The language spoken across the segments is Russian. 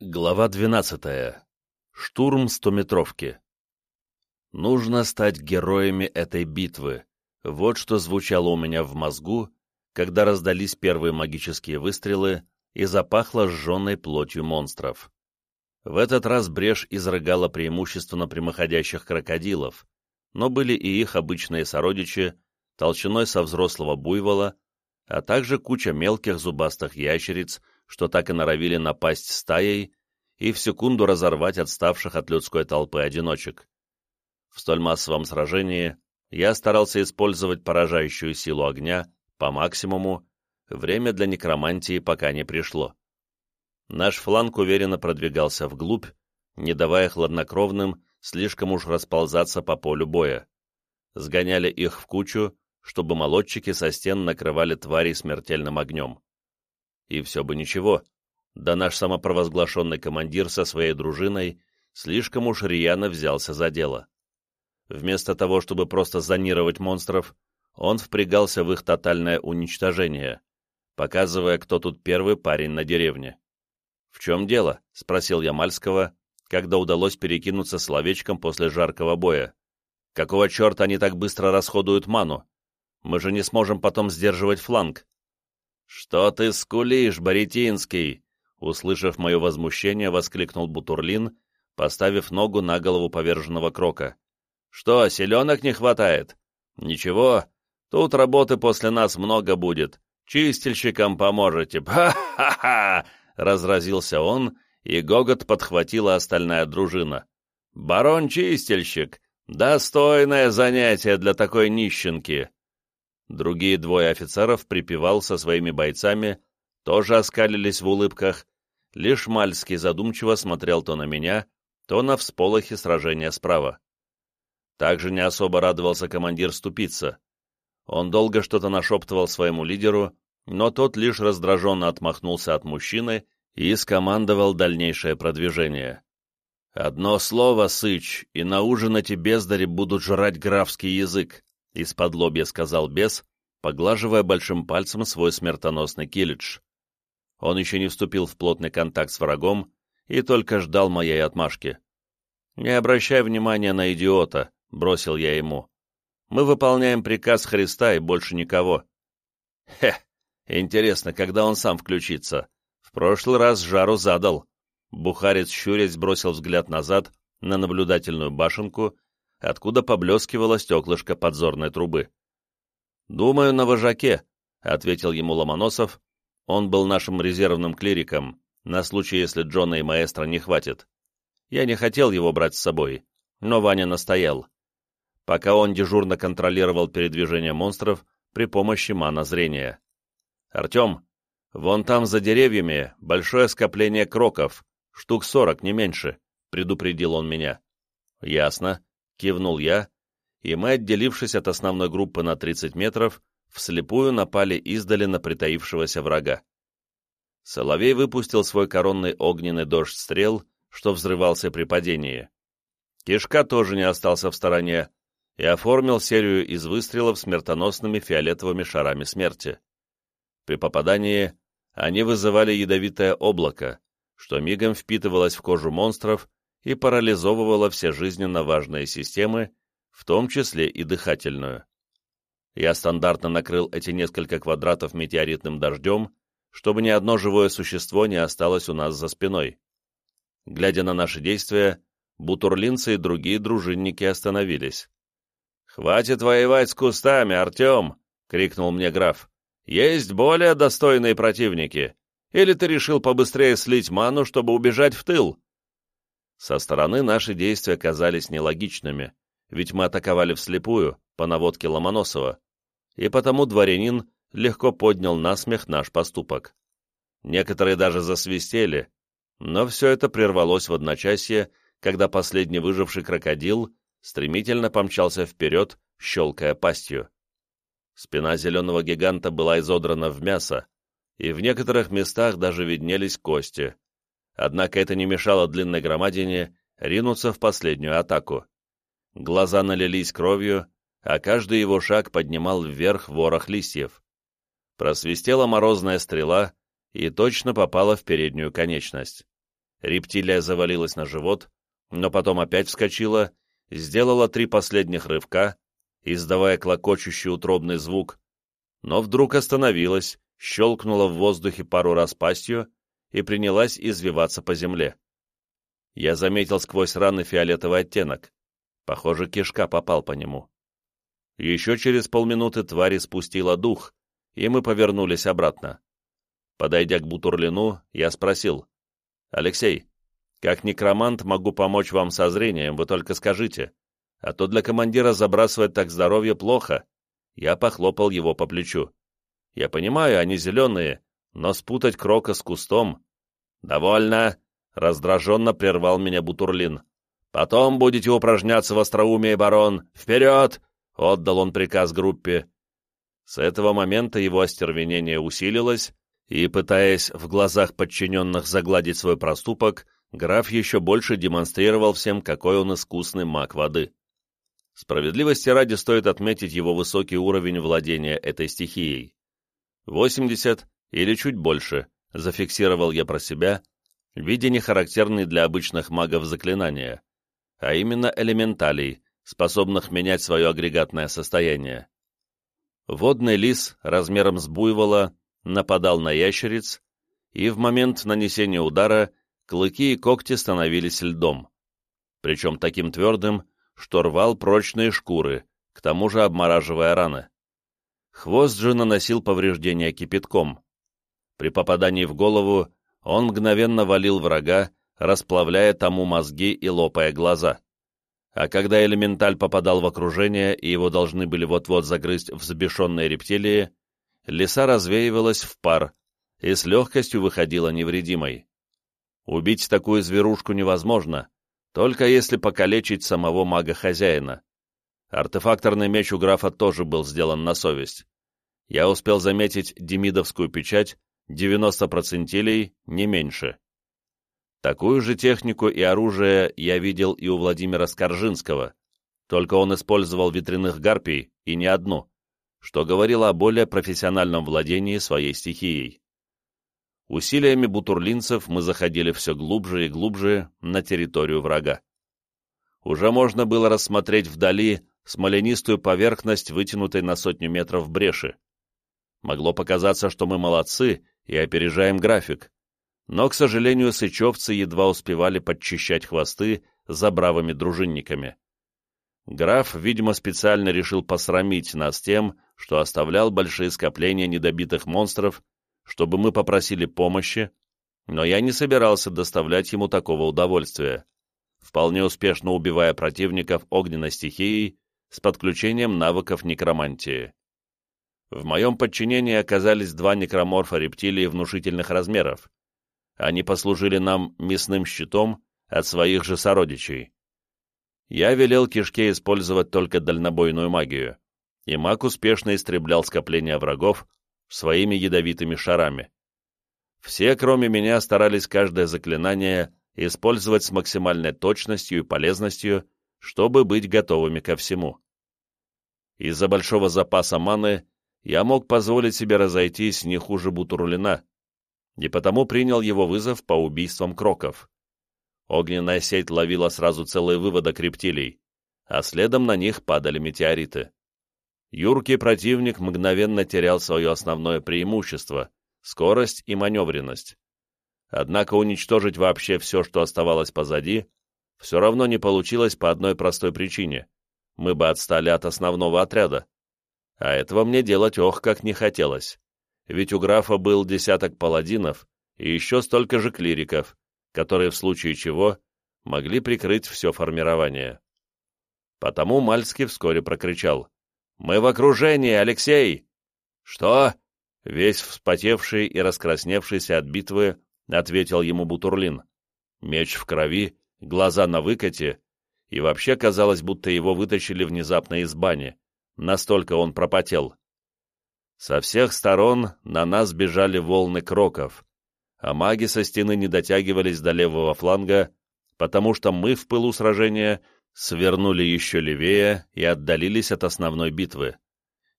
Глава 12. Штурм стометровки. Нужно стать героями этой битвы. Вот что звучало у меня в мозгу, когда раздались первые магические выстрелы и запахло сжженной плотью монстров. В этот раз брешь изрыгала преимущественно прямоходящих крокодилов, но были и их обычные сородичи, толщиной со взрослого буйвола, а также куча мелких зубастых ящериц, что так и норовили напасть стаей и в секунду разорвать отставших от людской толпы одиночек. В столь массовом сражении я старался использовать поражающую силу огня по максимуму, время для некромантии пока не пришло. Наш фланг уверенно продвигался вглубь, не давая хладнокровным слишком уж расползаться по полю боя. Сгоняли их в кучу, чтобы молотчики со стен накрывали тварей смертельным огнем. И все бы ничего, да наш самопровозглашенный командир со своей дружиной слишком уж рьяно взялся за дело. Вместо того, чтобы просто зонировать монстров, он впрягался в их тотальное уничтожение, показывая, кто тут первый парень на деревне. «В чем дело?» — спросил я Мальского, когда удалось перекинуться словечком после жаркого боя. «Какого черта они так быстро расходуют ману? Мы же не сможем потом сдерживать фланг». «Что ты скулишь, Боретинский?» Услышав мое возмущение, воскликнул Бутурлин, поставив ногу на голову поверженного Крока. «Что, селенок не хватает?» «Ничего, тут работы после нас много будет. Чистильщикам поможете. Ха-ха-ха!» Разразился он, и гогот подхватила остальная дружина. «Барон-чистильщик! Достойное занятие для такой нищенки!» Другие двое офицеров припевал со своими бойцами, тоже оскалились в улыбках, лишь Мальский задумчиво смотрел то на меня, то на всполохи сражения справа. Также не особо радовался командир ступица. Он долго что-то нашептывал своему лидеру, но тот лишь раздраженно отмахнулся от мужчины и скомандовал дальнейшее продвижение. «Одно слово, Сыч, и на ужин эти бездари будут жрать графский язык», — из-под лобья сказал бес, поглаживая большим пальцем свой смертоносный килидж. Он еще не вступил в плотный контакт с врагом и только ждал моей отмашки. «Не обращай внимания на идиота», — бросил я ему. «Мы выполняем приказ Христа и больше никого». «Хе, интересно, когда он сам включится? В прошлый раз жару задал». Бухарец щурясь бросил взгляд назад на наблюдательную башенку, откуда поблескивало стеклышко подзорной трубы. «Думаю, на вожаке», — ответил ему Ломоносов, он был нашим резервным клириком, на случай, если Джона и маэстро не хватит. Я не хотел его брать с собой, но Ваня настоял. Пока он дежурно контролировал передвижение монстров при помощи мана-зрения. «Артем, вон там за деревьями большое скопление кроков, штук сорок, не меньше», — предупредил он меня. «Ясно», — кивнул я, и мы, отделившись от основной группы на 30 метров, вслепую напали издали на притаившегося врага. Соловей выпустил свой коронный огненный дождь стрел, что взрывался при падении. Кишка тоже не остался в стороне и оформил серию из выстрелов смертоносными фиолетовыми шарами смерти. При попадании они вызывали ядовитое облако, что мигом впитывалось в кожу монстров и парализовывало все жизненно важные системы, в том числе и дыхательную. Я стандартно накрыл эти несколько квадратов метеоритным дождем, чтобы ни одно живое существо не осталось у нас за спиной. Глядя на наши действия, бутурлинцы и другие дружинники остановились. «Хватит воевать с кустами, Артем!» — крикнул мне граф. «Есть более достойные противники. Или ты решил побыстрее слить ману, чтобы убежать в тыл?» Со стороны наши действия казались нелогичными, ведь мы атаковали вслепую, по наводке Ломоносова и потому дворянин легко поднял на смех наш поступок. Некоторые даже засвистели, но все это прервалось в одночасье, когда последний выживший крокодил стремительно помчался вперед, щелкая пастью. Спина зеленого гиганта была изодрана в мясо, и в некоторых местах даже виднелись кости. Однако это не мешало длинной громадине ринуться в последнюю атаку. Глаза налились кровью, а каждый его шаг поднимал вверх ворох листьев. Просвистела морозная стрела и точно попала в переднюю конечность. рептилия завалилась на живот, но потом опять вскочила, сделала три последних рывка, издавая клокочущий утробный звук, но вдруг остановилась, щелкнула в воздухе пару раз пастью и принялась извиваться по земле. Я заметил сквозь раны фиолетовый оттенок. Похоже, кишка попал по нему. Еще через полминуты тварь спустила дух, и мы повернулись обратно. Подойдя к Бутурлину, я спросил, «Алексей, как некромант могу помочь вам со зрением, вы только скажите, а то для командира забрасывать так здоровье плохо». Я похлопал его по плечу. «Я понимаю, они зеленые, но спутать крока с кустом...» «Довольно!» — раздраженно прервал меня Бутурлин. «Потом будете упражняться в остроумии, барон! Вперед!» — отдал он приказ группе. С этого момента его остервенение усилилось, и, пытаясь в глазах подчиненных загладить свой проступок, граф еще больше демонстрировал всем, какой он искусный маг воды. Справедливости ради стоит отметить его высокий уровень владения этой стихией. 80 или чуть больше, зафиксировал я про себя, видя нехарактерные для обычных магов заклинания, а именно элементалей, способных менять свое агрегатное состояние. Водный лис размером с буйвола нападал на ящериц, и в момент нанесения удара клыки и когти становились льдом, причем таким твердым, что рвал прочные шкуры, к тому же обмораживая раны. Хвост же наносил повреждения кипятком. При попадании в голову он мгновенно валил врага, расплавляя тому мозги и лопая глаза. А когда элементаль попадал в окружение, и его должны были вот-вот загрызть взбешенные рептилии, лиса развеивалась в пар и с легкостью выходила невредимой. Убить такую зверушку невозможно, только если покалечить самого мага-хозяина. Артефакторный меч у графа тоже был сделан на совесть. Я успел заметить демидовскую печать, 90 процентилей, не меньше. Такую же технику и оружие я видел и у Владимира Скоржинского, только он использовал ветряных гарпий и не одну что говорило о более профессиональном владении своей стихией. Усилиями бутурлинцев мы заходили все глубже и глубже на территорию врага. Уже можно было рассмотреть вдали смоленистую поверхность, вытянутой на сотню метров бреши. Могло показаться, что мы молодцы и опережаем график, но, к сожалению, сычевцы едва успевали подчищать хвосты за бравыми дружинниками. Граф, видимо, специально решил посрамить нас тем, что оставлял большие скопления недобитых монстров, чтобы мы попросили помощи, но я не собирался доставлять ему такого удовольствия, вполне успешно убивая противников огненной стихией с подключением навыков некромантии. В моем подчинении оказались два некроморфа рептилии внушительных размеров. Они послужили нам мясным щитом от своих же сородичей я велел кишке использовать только дальнобойную магию, и маг успешно истреблял скопление врагов своими ядовитыми шарами. Все, кроме меня, старались каждое заклинание использовать с максимальной точностью и полезностью, чтобы быть готовыми ко всему. Из-за большого запаса маны я мог позволить себе разойтись не хуже Бутурлина, и потому принял его вызов по убийствам кроков. Огненная сеть ловила сразу целый выводок рептилий, а следом на них падали метеориты. Юркий противник мгновенно терял свое основное преимущество — скорость и маневренность. Однако уничтожить вообще все, что оставалось позади, все равно не получилось по одной простой причине — мы бы отстали от основного отряда. А этого мне делать ох как не хотелось, ведь у графа был десяток паладинов и еще столько же клириков, которые в случае чего могли прикрыть все формирование. Потому Мальский вскоре прокричал «Мы в окружении, Алексей!» «Что?» Весь вспотевший и раскрасневшийся от битвы, ответил ему Бутурлин. Меч в крови, глаза на выкате, и вообще казалось, будто его вытащили внезапно из бани. Настолько он пропотел. Со всех сторон на нас бежали волны кроков, а маги со стены не дотягивались до левого фланга, потому что мы в пылу сражения свернули еще левее и отдалились от основной битвы.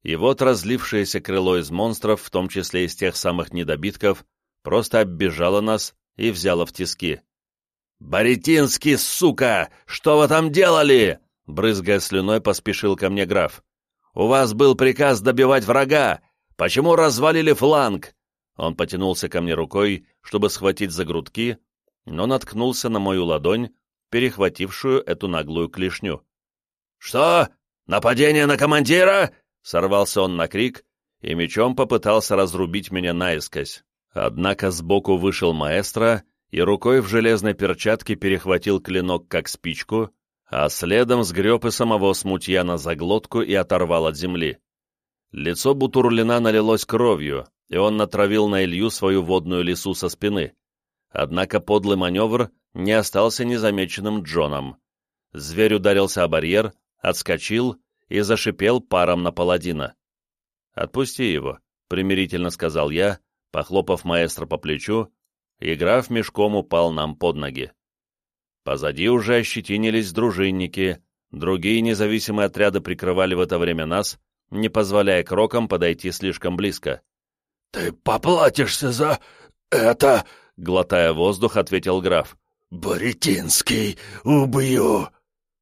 И вот разлившееся крыло из монстров, в том числе из тех самых недобитков, просто оббежало нас и взяло в тиски. «Боретинский, сука! Что вы там делали?» Брызгая слюной, поспешил ко мне граф. «У вас был приказ добивать врага! Почему развалили фланг?» Он потянулся ко мне рукой, чтобы схватить за грудки, но наткнулся на мою ладонь, перехватившую эту наглую клешню. «Что? Нападение на командира?» — сорвался он на крик, и мечом попытался разрубить меня наискось. Однако сбоку вышел маэстро и рукой в железной перчатке перехватил клинок как спичку, а следом сгреб и самого смутьяна за глотку и оторвал от земли. Лицо Бутурлина налилось кровью, и он натравил на Илью свою водную лису со спины. Однако подлый маневр не остался незамеченным Джоном. Зверь ударился о барьер, отскочил и зашипел паром на паладина. «Отпусти его», — примирительно сказал я, похлопав маэстро по плечу, и граф мешком упал нам под ноги. Позади уже ощетинились дружинники, другие независимые отряды прикрывали в это время нас, не позволяя крокам подойти слишком близко. «Ты поплатишься за это!» — глотая воздух, ответил граф. «Боретинский, убью!»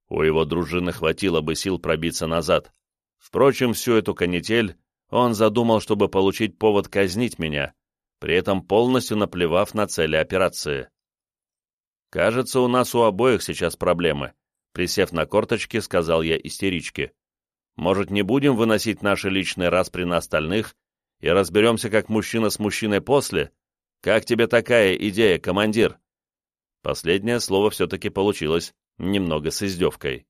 У его дружины хватило бы сил пробиться назад. Впрочем, всю эту канитель он задумал, чтобы получить повод казнить меня, при этом полностью наплевав на цели операции. «Кажется, у нас у обоих сейчас проблемы», — присев на корточки, сказал я истеричке. «Может, не будем выносить наши личные распри на остальных и разберемся как мужчина с мужчиной после? Как тебе такая идея, командир?» Последнее слово все-таки получилось немного с издевкой.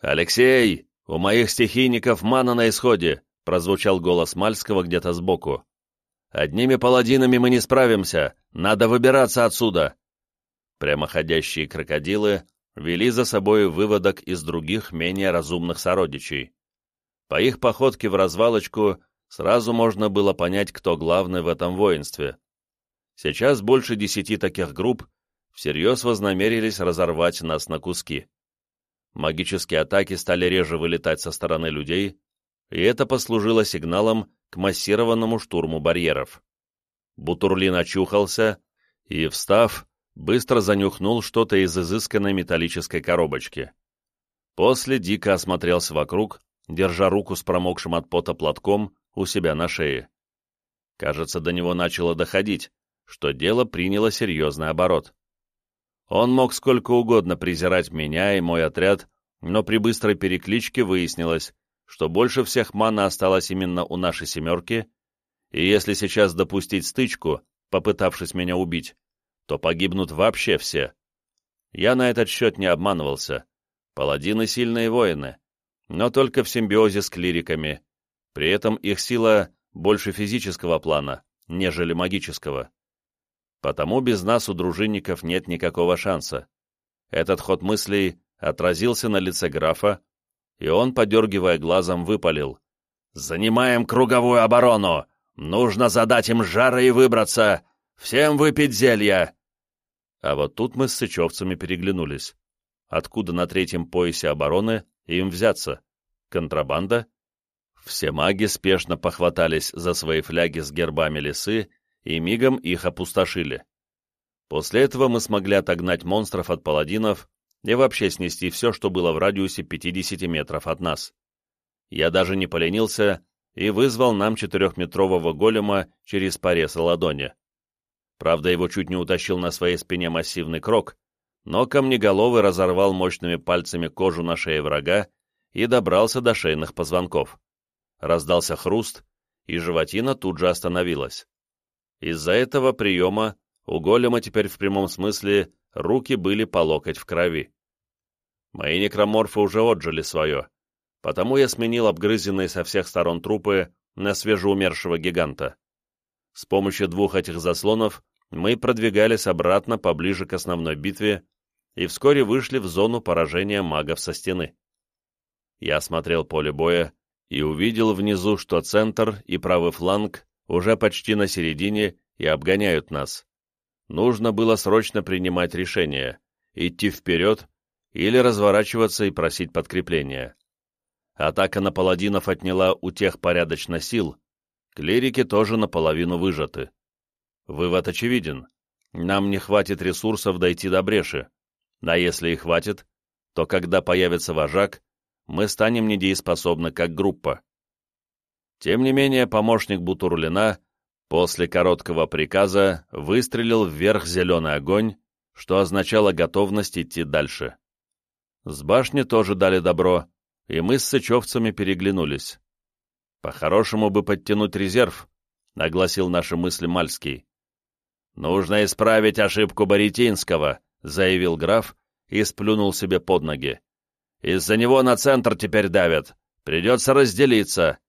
«Алексей, у моих стихийников мана на исходе!» прозвучал голос Мальского где-то сбоку. «Одними паладинами мы не справимся, надо выбираться отсюда!» Прямоходящие крокодилы вели за собой выводок из других, менее разумных сородичей. По их походке в развалочку сразу можно было понять, кто главный в этом воинстве. Сейчас больше десяти таких групп всерьез вознамерились разорвать нас на куски. Магические атаки стали реже вылетать со стороны людей, и это послужило сигналом к массированному штурму барьеров. Бутурлин очухался и, встав, быстро занюхнул что-то из изысканной металлической коробочки. После дико осмотрелся вокруг, держа руку с промокшим от пота платком у себя на шее. Кажется, до него начало доходить, что дело приняло серьезный оборот. Он мог сколько угодно презирать меня и мой отряд, но при быстрой перекличке выяснилось, что больше всех мана осталось именно у нашей «семерки», и если сейчас допустить стычку, попытавшись меня убить, то погибнут вообще все. Я на этот счет не обманывался. Паладины — сильные воины, но только в симбиозе с клириками. При этом их сила больше физического плана, нежели магического. Потому без нас у дружинников нет никакого шанса. Этот ход мыслей отразился на лице графа, и он, подергивая глазом, выпалил. «Занимаем круговую оборону! Нужно задать им жара и выбраться! Всем выпить зелья!» А вот тут мы с сычевцами переглянулись. Откуда на третьем поясе обороны им взяться? Контрабанда? Все маги спешно похватались за свои фляги с гербами лесы и мигом их опустошили. После этого мы смогли отогнать монстров от паладинов и вообще снести все, что было в радиусе 50 метров от нас. Я даже не поленился и вызвал нам четырехметрового голема через порез ладони. Правда, его чуть не утащил на своей спине массивный крок, но камнеголовый разорвал мощными пальцами кожу на шее врага и добрался до шейных позвонков. Раздался хруст, и животина тут же остановилась. Из-за этого приема у голема теперь в прямом смысле руки были по локоть в крови. Мои некроморфы уже отжили свое, потому я сменил обгрызенные со всех сторон трупы на свежеумершего гиганта. С помощью двух этих заслонов мы продвигались обратно поближе к основной битве и вскоре вышли в зону поражения магов со стены. Я осмотрел поле боя и увидел внизу, что центр и правый фланг уже почти на середине и обгоняют нас нужно было срочно принимать решение, идти вперед или разворачиваться и просить подкрепления. Атака на паладинов отняла у тех порядочно сил, клирики тоже наполовину выжаты. Вывод очевиден. нам не хватит ресурсов дойти до бреши. А если и хватит, то когда появится вожак, мы станем недееспособны как группа. Тем не менее, помощник Бутурлина после короткого приказа выстрелил вверх зеленый огонь, что означало готовность идти дальше. С башни тоже дали добро, и мы с сычевцами переглянулись. «По-хорошему бы подтянуть резерв», — огласил наши мысли Мальский. «Нужно исправить ошибку Боретинского», — заявил граф и сплюнул себе под ноги. «Из-за него на центр теперь давят. Придется разделиться».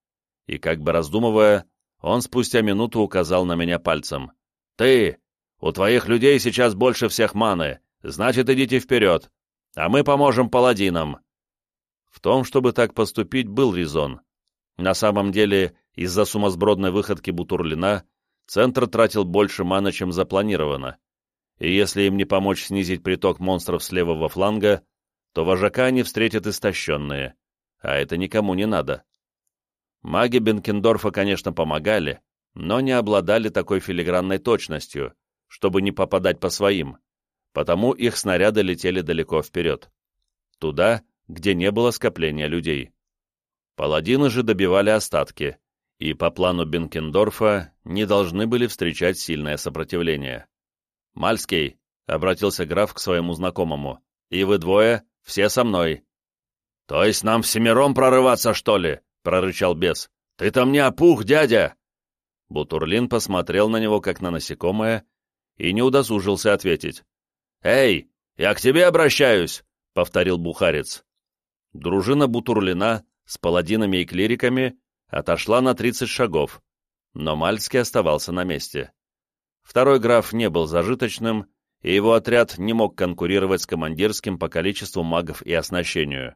И как бы раздумывая, он спустя минуту указал на меня пальцем. «Ты! У твоих людей сейчас больше всех маны, значит, идите вперед, а мы поможем паладинам». В том, чтобы так поступить, был резон. На самом деле, из-за сумасбродной выходки Бутурлина, центр тратил больше маны, чем запланировано. И если им не помочь снизить приток монстров с левого фланга, то вожака они встретят истощенные, а это никому не надо. Маги Бенкендорфа, конечно, помогали, но не обладали такой филигранной точностью, чтобы не попадать по своим, потому их снаряды летели далеко вперед. Туда, где не было скопления людей. Паладины же добивали остатки, и по плану Бенкендорфа не должны были встречать сильное сопротивление. «Мальский», — обратился граф к своему знакомому, — «и вы двое, все со мной». «То есть нам всемиром прорываться, что ли?» — прорычал бес. «Ты там не опух, дядя!» Бутурлин посмотрел на него, как на насекомое, и не удосужился ответить. «Эй, я к тебе обращаюсь!» — повторил бухарец. Дружина Бутурлина с паладинами и клириками отошла на 30 шагов, но Мальский оставался на месте. Второй граф не был зажиточным, и его отряд не мог конкурировать с командирским по количеству магов и оснащению.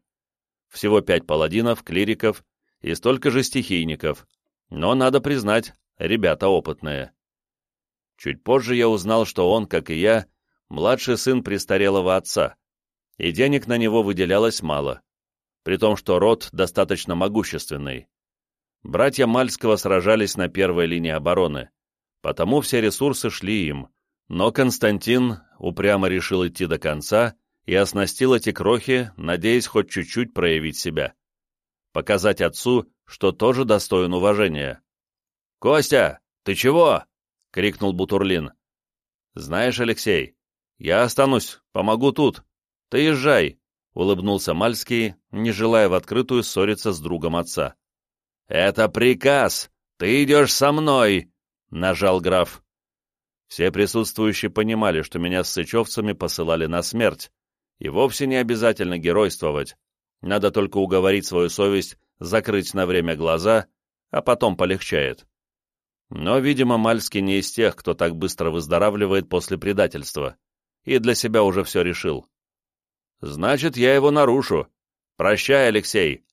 Всего пять паладинов, клириков и столько же стихийников, но, надо признать, ребята опытные. Чуть позже я узнал, что он, как и я, младший сын престарелого отца, и денег на него выделялось мало при том, что род достаточно могущественный. Братья Мальского сражались на первой линии обороны, потому все ресурсы шли им, но Константин упрямо решил идти до конца и оснастил эти крохи, надеясь хоть чуть-чуть проявить себя. Показать отцу, что тоже достоин уважения. «Костя, ты чего?» — крикнул Бутурлин. «Знаешь, Алексей, я останусь, помогу тут. Ты езжай, — улыбнулся Мальский, не желая в открытую ссориться с другом отца. «Это приказ! Ты идешь со мной!» — нажал граф. Все присутствующие понимали, что меня с сычевцами посылали на смерть, и вовсе не обязательно геройствовать. Надо только уговорить свою совесть закрыть на время глаза, а потом полегчает. Но, видимо, Мальский не из тех, кто так быстро выздоравливает после предательства, и для себя уже все решил. Значит, я его нарушу. Прощай, Алексей.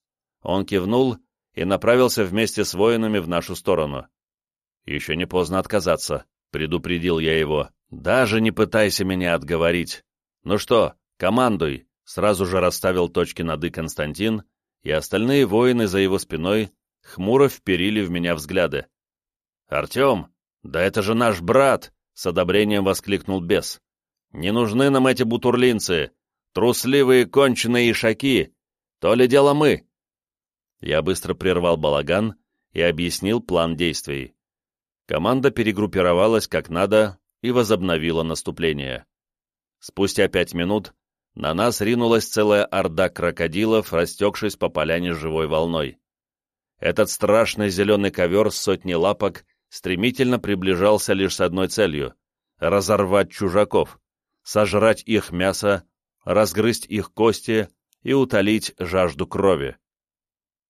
Он кивнул и направился вместе с воинами в нашу сторону. Еще не поздно отказаться, предупредил я его. Даже не пытайся меня отговорить. Ну что, командуй, сразу же расставил точки над «и» Константин, и остальные воины за его спиной хмуро вперили в меня взгляды. «Артем, да это же наш брат!» — с одобрением воскликнул бес. «Не нужны нам эти бутурлинцы, Трусливые конченые ишаки! То ли дело мы!» Я быстро прервал балаган и объяснил план действий. Команда перегруппировалась как надо и возобновила наступление. Спустя пять минут на нас ринулась целая орда крокодилов, растекшись по поляне живой волной. Этот страшный зеленый ковер с сотней лапок стремительно приближался лишь с одной целью — разорвать чужаков, сожрать их мясо разгрызть их кости и утолить жажду крови.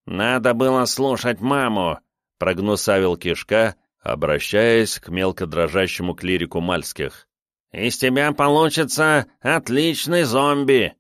«Надо было слушать маму», — прогнусавил Кишка, обращаясь к мелко дрожащему клирику Мальских. «Из тебя получится отличный зомби!»